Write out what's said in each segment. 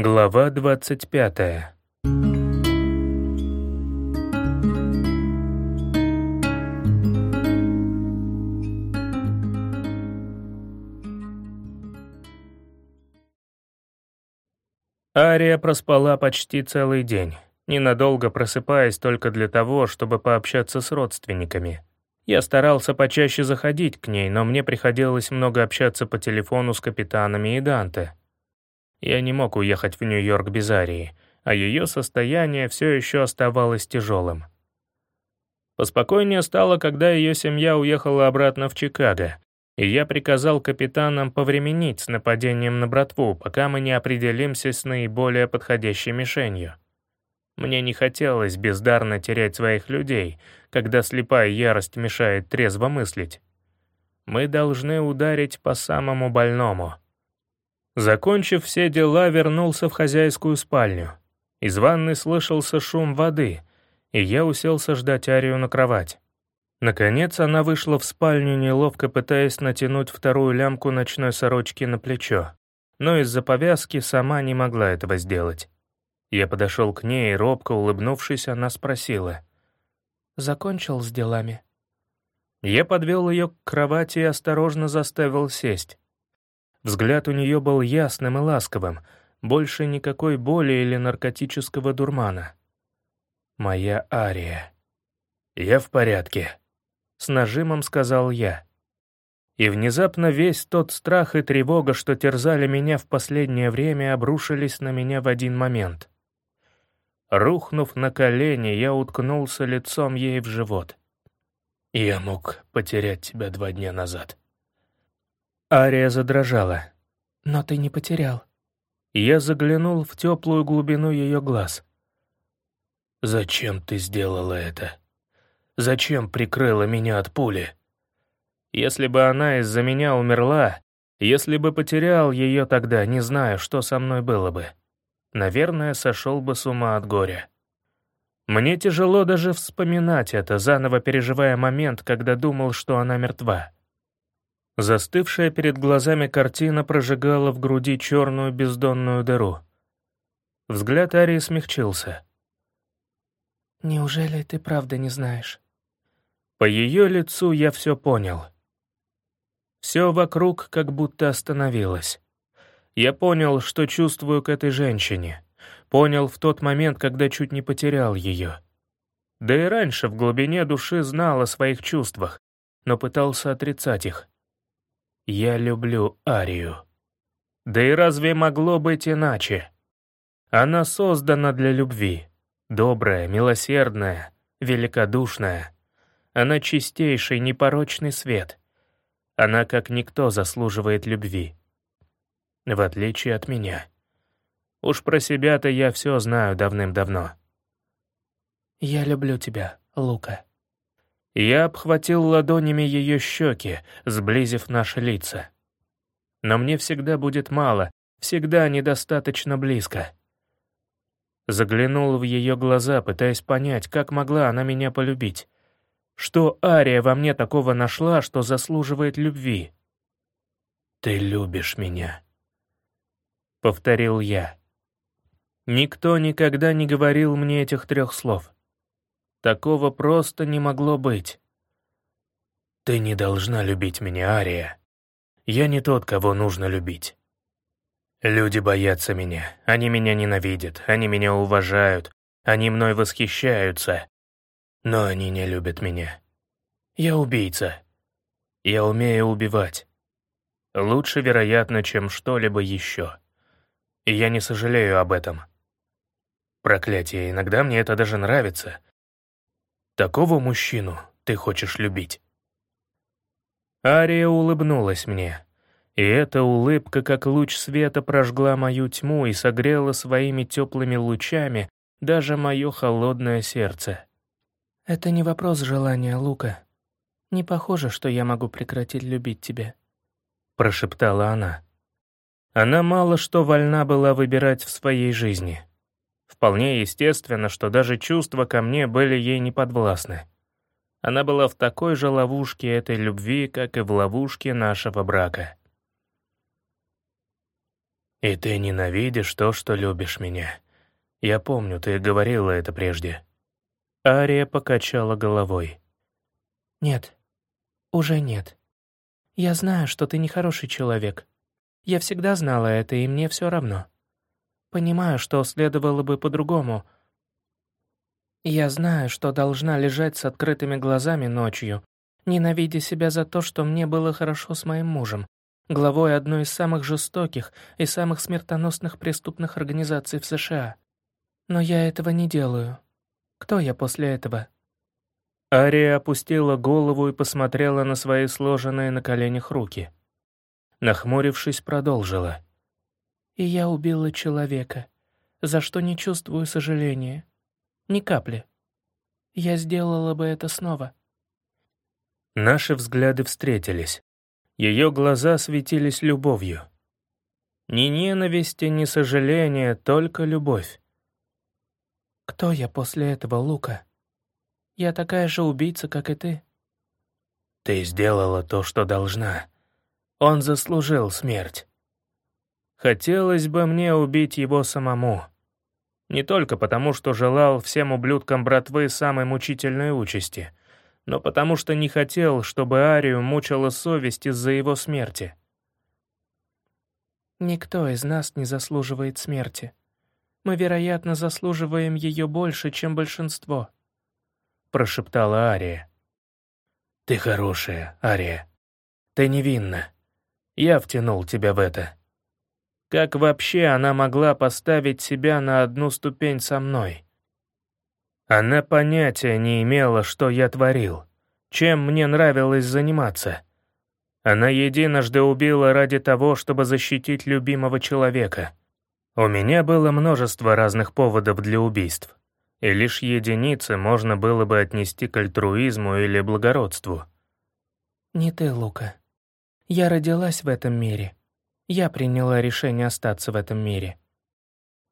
Глава 25 Ария проспала почти целый день, ненадолго просыпаясь только для того, чтобы пообщаться с родственниками. Я старался почаще заходить к ней, но мне приходилось много общаться по телефону с капитанами и Данте. Я не мог уехать в Нью-Йорк без Арии, а ее состояние все еще оставалось тяжелым. Поспокойнее стало, когда ее семья уехала обратно в Чикаго, и я приказал капитанам повременить с нападением на братву, пока мы не определимся с наиболее подходящей мишенью. Мне не хотелось бездарно терять своих людей, когда слепая ярость мешает трезво мыслить. Мы должны ударить по самому больному. Закончив все дела, вернулся в хозяйскую спальню. Из ванны слышался шум воды, и я уселся ждать Арию на кровать. Наконец она вышла в спальню, неловко пытаясь натянуть вторую лямку ночной сорочки на плечо, но из-за повязки сама не могла этого сделать. Я подошел к ней, и робко улыбнувшись, она спросила. «Закончил с делами?» Я подвел ее к кровати и осторожно заставил сесть. Взгляд у нее был ясным и ласковым, больше никакой боли или наркотического дурмана. «Моя Ария». «Я в порядке», — с нажимом сказал я. И внезапно весь тот страх и тревога, что терзали меня в последнее время, обрушились на меня в один момент. Рухнув на колени, я уткнулся лицом ей в живот. «Я мог потерять тебя два дня назад». Ария задрожала. «Но ты не потерял». Я заглянул в теплую глубину ее глаз. «Зачем ты сделала это?» Зачем прикрыла меня от пули? Если бы она из-за меня умерла, если бы потерял ее тогда, не знаю, что со мной было бы. Наверное, сошел бы с ума от горя. Мне тяжело даже вспоминать это, заново переживая момент, когда думал, что она мертва. Застывшая перед глазами картина прожигала в груди черную бездонную дыру. Взгляд Арии смягчился. «Неужели ты правда не знаешь?» По ее лицу я все понял. Все вокруг как будто остановилось. Я понял, что чувствую к этой женщине. Понял в тот момент, когда чуть не потерял ее. Да и раньше в глубине души знал о своих чувствах, но пытался отрицать их. Я люблю Арию. Да и разве могло быть иначе? Она создана для любви. Добрая, милосердная, великодушная. Она чистейший, непорочный свет. Она как никто заслуживает любви. В отличие от меня. Уж про себя-то я все знаю давным-давно. «Я люблю тебя, Лука». Я обхватил ладонями ее щеки, сблизив наши лица. Но мне всегда будет мало, всегда недостаточно близко. Заглянул в ее глаза, пытаясь понять, как могла она меня полюбить. Что Ария во мне такого нашла, что заслуживает любви? «Ты любишь меня», — повторил я. Никто никогда не говорил мне этих трех слов. Такого просто не могло быть. «Ты не должна любить меня, Ария. Я не тот, кого нужно любить. Люди боятся меня, они меня ненавидят, они меня уважают, они мной восхищаются, но они не любят меня. Я убийца. Я умею убивать. Лучше, вероятно, чем что-либо еще. И я не сожалею об этом. Проклятие, иногда мне это даже нравится. Такого мужчину ты хочешь любить. Ария улыбнулась мне. И эта улыбка, как луч света, прожгла мою тьму и согрела своими теплыми лучами даже мое холодное сердце. «Это не вопрос желания, Лука. Не похоже, что я могу прекратить любить тебя», — прошептала она. Она мало что вольна была выбирать в своей жизни. Вполне естественно, что даже чувства ко мне были ей неподвластны. Она была в такой же ловушке этой любви, как и в ловушке нашего брака. «И ты ненавидишь то, что любишь меня. Я помню, ты говорила это прежде». Ария покачала головой. «Нет, уже нет. Я знаю, что ты нехороший человек. Я всегда знала это, и мне все равно. Понимаю, что следовало бы по-другому. Я знаю, что должна лежать с открытыми глазами ночью, ненавидя себя за то, что мне было хорошо с моим мужем, главой одной из самых жестоких и самых смертоносных преступных организаций в США. Но я этого не делаю. Кто я после этого? Ария опустила голову и посмотрела на свои сложенные на коленях руки. Нахмурившись, продолжила. «И я убила человека, за что не чувствую сожаления. Ни капли. Я сделала бы это снова». Наши взгляды встретились. Ее глаза светились любовью. Ни ненависти, ни сожаления, только любовь. «Кто я после этого, Лука? Я такая же убийца, как и ты». «Ты сделала то, что должна. Он заслужил смерть. Хотелось бы мне убить его самому. Не только потому, что желал всем ублюдкам братвы самой мучительной участи, но потому что не хотел, чтобы Арию мучила совесть из-за его смерти». «Никто из нас не заслуживает смерти», мы, вероятно, заслуживаем ее больше, чем большинство», — прошептала Ария. «Ты хорошая, Ария. Ты невинна. Я втянул тебя в это. Как вообще она могла поставить себя на одну ступень со мной? Она понятия не имела, что я творил, чем мне нравилось заниматься. Она единожды убила ради того, чтобы защитить любимого человека — у меня было множество разных поводов для убийств, и лишь единицы можно было бы отнести к альтруизму или благородству. «Не ты, Лука. Я родилась в этом мире. Я приняла решение остаться в этом мире.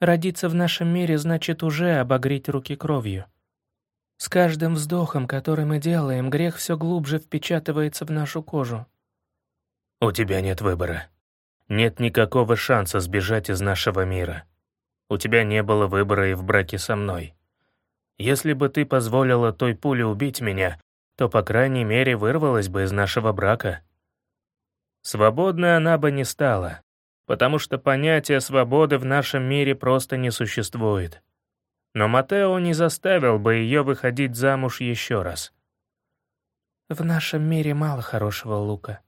Родиться в нашем мире значит уже обогреть руки кровью. С каждым вздохом, который мы делаем, грех все глубже впечатывается в нашу кожу». «У тебя нет выбора», нет никакого шанса сбежать из нашего мира. У тебя не было выбора и в браке со мной. Если бы ты позволила той пуле убить меня, то, по крайней мере, вырвалась бы из нашего брака. Свободной она бы не стала, потому что понятие свободы в нашем мире просто не существует. Но Матео не заставил бы ее выходить замуж еще раз. «В нашем мире мало хорошего лука»,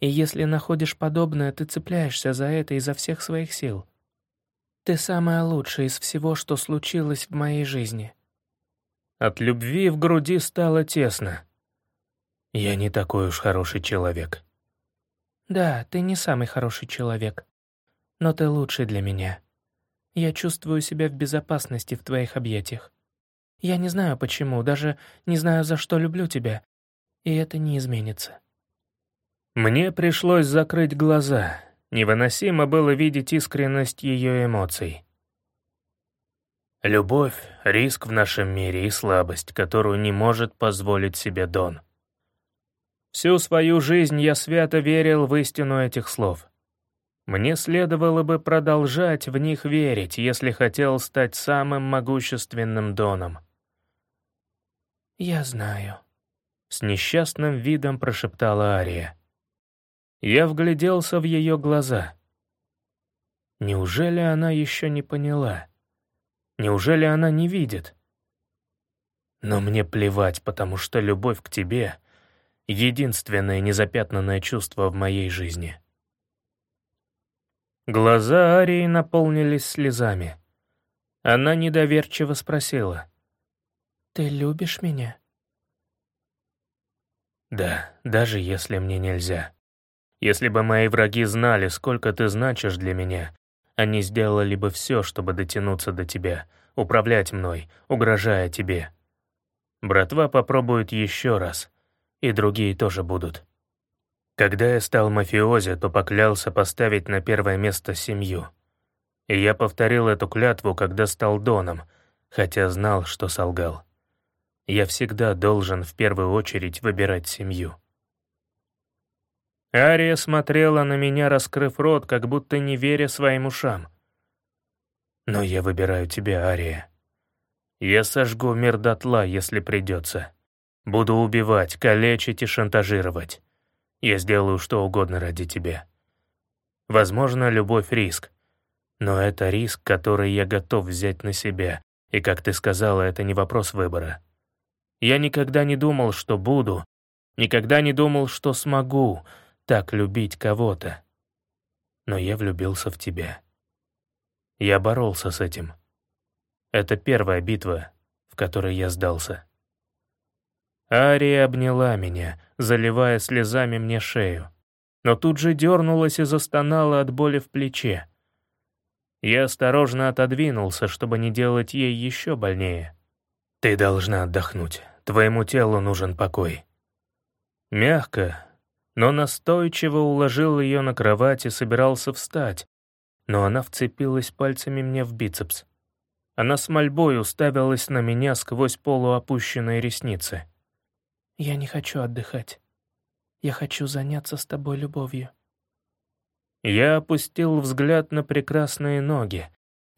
и если находишь подобное, ты цепляешься за это изо всех своих сил. Ты самая лучшая из всего, что случилось в моей жизни. От любви в груди стало тесно. Я не такой уж хороший человек. Да, ты не самый хороший человек. Но ты лучший для меня. Я чувствую себя в безопасности в твоих объятиях. Я не знаю почему, даже не знаю, за что люблю тебя. И это не изменится. Мне пришлось закрыть глаза. Невыносимо было видеть искренность ее эмоций. Любовь — риск в нашем мире и слабость, которую не может позволить себе Дон. Всю свою жизнь я свято верил в истину этих слов. Мне следовало бы продолжать в них верить, если хотел стать самым могущественным Доном. «Я знаю», — с несчастным видом прошептала Ария. Я вгляделся в ее глаза. Неужели она еще не поняла? Неужели она не видит? Но мне плевать, потому что любовь к тебе — единственное незапятнанное чувство в моей жизни. Глаза Арии наполнились слезами. Она недоверчиво спросила. «Ты любишь меня?» «Да, даже если мне нельзя». Если бы мои враги знали, сколько ты значишь для меня, они сделали бы все, чтобы дотянуться до тебя, управлять мной, угрожая тебе. Братва попробует еще раз, и другие тоже будут. Когда я стал мафиози, то поклялся поставить на первое место семью. И я повторил эту клятву, когда стал Доном, хотя знал, что солгал. Я всегда должен в первую очередь выбирать семью. Ария смотрела на меня, раскрыв рот, как будто не веря своим ушам. «Но я выбираю тебя, Ария. Я сожгу мир дотла, если придется. Буду убивать, калечить и шантажировать. Я сделаю что угодно ради тебя. Возможно, любовь — риск. Но это риск, который я готов взять на себя. И, как ты сказала, это не вопрос выбора. Я никогда не думал, что буду, никогда не думал, что смогу так любить кого-то. Но я влюбился в тебя. Я боролся с этим. Это первая битва, в которой я сдался. Ария обняла меня, заливая слезами мне шею, но тут же дернулась и застонала от боли в плече. Я осторожно отодвинулся, чтобы не делать ей еще больнее. «Ты должна отдохнуть. Твоему телу нужен покой». Мягко, но настойчиво уложил ее на кровать и собирался встать, но она вцепилась пальцами мне в бицепс. Она с мольбой уставилась на меня сквозь полуопущенные ресницы. «Я не хочу отдыхать. Я хочу заняться с тобой любовью». Я опустил взгляд на прекрасные ноги,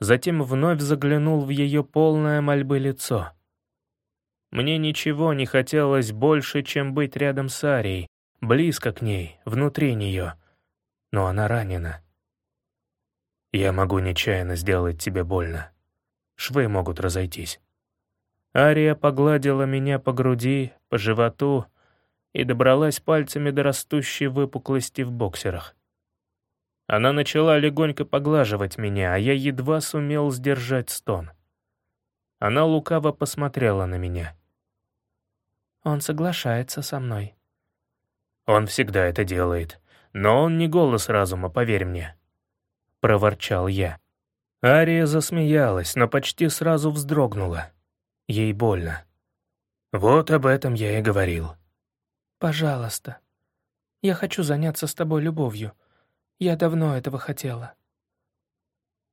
затем вновь заглянул в ее полное мольбы лицо. Мне ничего не хотелось больше, чем быть рядом с Арией, близко к ней, внутри нее. Но она ранена. Я могу нечаянно сделать тебе больно. Швы могут разойтись. Ария погладила меня по груди, по животу и добралась пальцами до растущей выпуклости в боксерах. Она начала легонько поглаживать меня, а я едва сумел сдержать стон. Она лукаво посмотрела на меня. «Он соглашается со мной». «Он всегда это делает, но он не голос разума, поверь мне», — проворчал я. Ария засмеялась, но почти сразу вздрогнула. Ей больно. Вот об этом я и говорил. «Пожалуйста. Я хочу заняться с тобой любовью. Я давно этого хотела».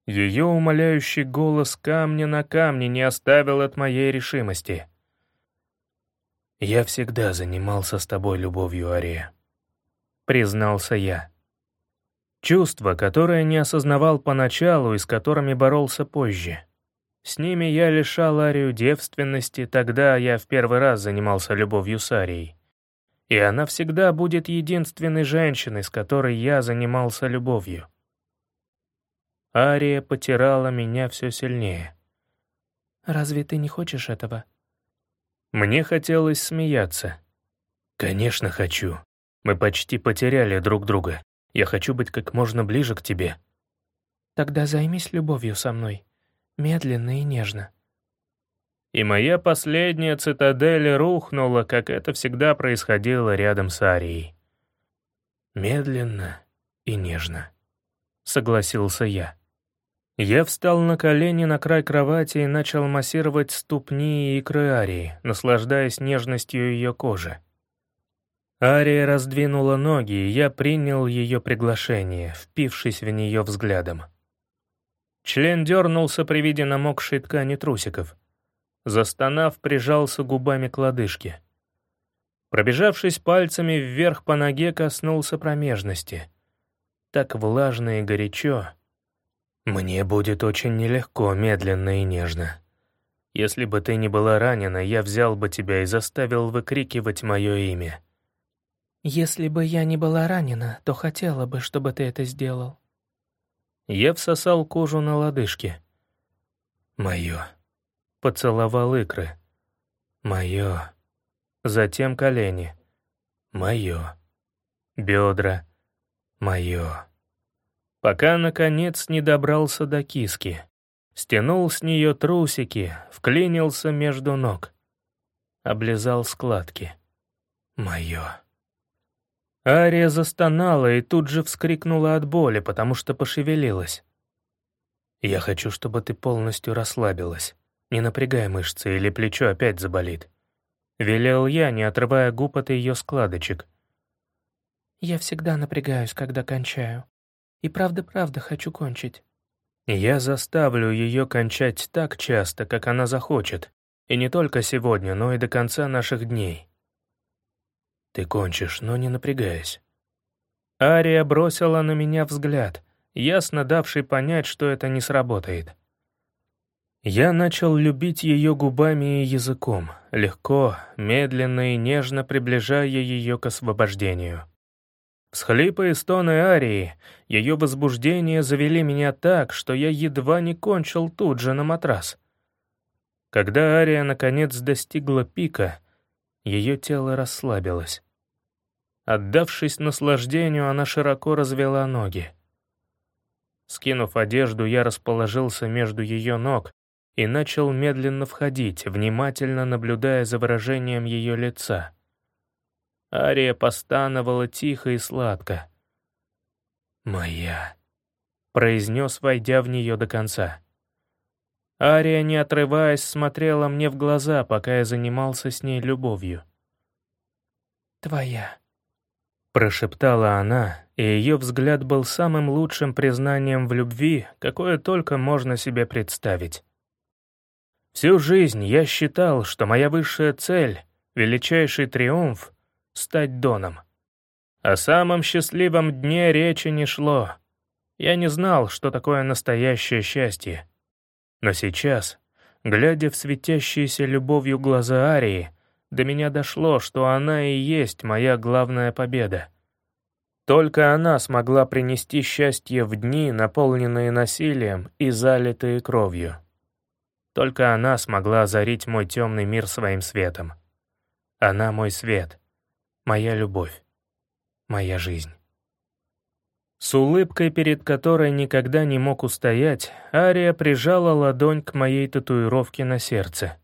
Ее умоляющий голос камня на камне не оставил от моей решимости. «Я всегда занимался с тобой любовью, Ария», — признался я. Чувства, которые не осознавал поначалу и с которыми боролся позже. С ними я лишал Арию девственности, тогда я в первый раз занимался любовью с Арией. И она всегда будет единственной женщиной, с которой я занимался любовью. Ария потирала меня все сильнее. «Разве ты не хочешь этого?» Мне хотелось смеяться. «Конечно хочу. Мы почти потеряли друг друга. Я хочу быть как можно ближе к тебе». «Тогда займись любовью со мной медленно и нежно. И моя последняя цитадель рухнула, как это всегда происходило рядом с Арией. «Медленно и нежно», — согласился я. Я встал на колени на край кровати и начал массировать ступни и икры Арии, наслаждаясь нежностью ее кожи. Ария раздвинула ноги, и я принял ее приглашение, впившись в нее взглядом. Член дернулся при виде намокшей ткани трусиков. Застонав, прижался губами к лодыжке. Пробежавшись пальцами вверх по ноге, коснулся промежности. Так влажно и горячо. Мне будет очень нелегко, медленно и нежно. Если бы ты не была ранена, я взял бы тебя и заставил выкрикивать мое имя. Если бы я не была ранена, то хотела бы, чтобы ты это сделал. Я всосал кожу на лодыжке. Мое. Поцеловал икры. Мое. Затем колени. Мое. Бедра. Мое. Пока, наконец, не добрался до киски. Стянул с нее трусики, вклинился между ног. Облизал складки. Мое. Ария застонала и тут же вскрикнула от боли, потому что пошевелилась. «Я хочу, чтобы ты полностью расслабилась. Не напрягай мышцы, или плечо опять заболит». Велел я, не отрывая губ от ее складочек. «Я всегда напрягаюсь, когда кончаю. И правда-правда хочу кончить». Я заставлю ее кончать так часто, как она захочет. И не только сегодня, но и до конца наших дней. Ты кончишь, но не напрягаясь. Ария бросила на меня взгляд, ясно давший понять, что это не сработает. Я начал любить ее губами и языком, легко, медленно и нежно приближая ее к освобождению. Всхлипы и стоны Арии, ее возбуждение завели меня так, что я едва не кончил тут же на матрас. Когда Ария наконец достигла пика, ее тело расслабилось. Отдавшись наслаждению, она широко развела ноги. Скинув одежду, я расположился между ее ног и начал медленно входить, внимательно наблюдая за выражением ее лица. Ария постановала тихо и сладко. «Моя», — произнес, войдя в нее до конца. Ария, не отрываясь, смотрела мне в глаза, пока я занимался с ней любовью. «Твоя», — прошептала она, и ее взгляд был самым лучшим признанием в любви, какое только можно себе представить. Всю жизнь я считал, что моя высшая цель, величайший триумф — стать Доном. О самом счастливом дне речи не шло. Я не знал, что такое настоящее счастье. Но сейчас, глядя в светящиеся любовью глаза Арии, до меня дошло, что она и есть моя главная победа. Только она смогла принести счастье в дни, наполненные насилием и залитые кровью. Только она смогла озарить мой темный мир своим светом. Она мой свет, моя любовь, моя жизнь. С улыбкой, перед которой никогда не мог устоять, Ария прижала ладонь к моей татуировке на сердце.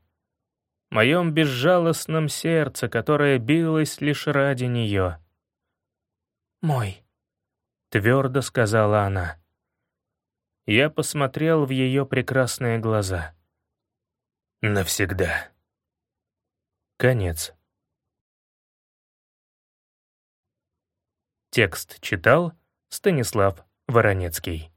Моем безжалостном сердце, которое билось лишь ради нее. «Мой», — твердо сказала она. Я посмотрел в ее прекрасные глаза. «Навсегда». Конец. Текст читал Станислав Воронецкий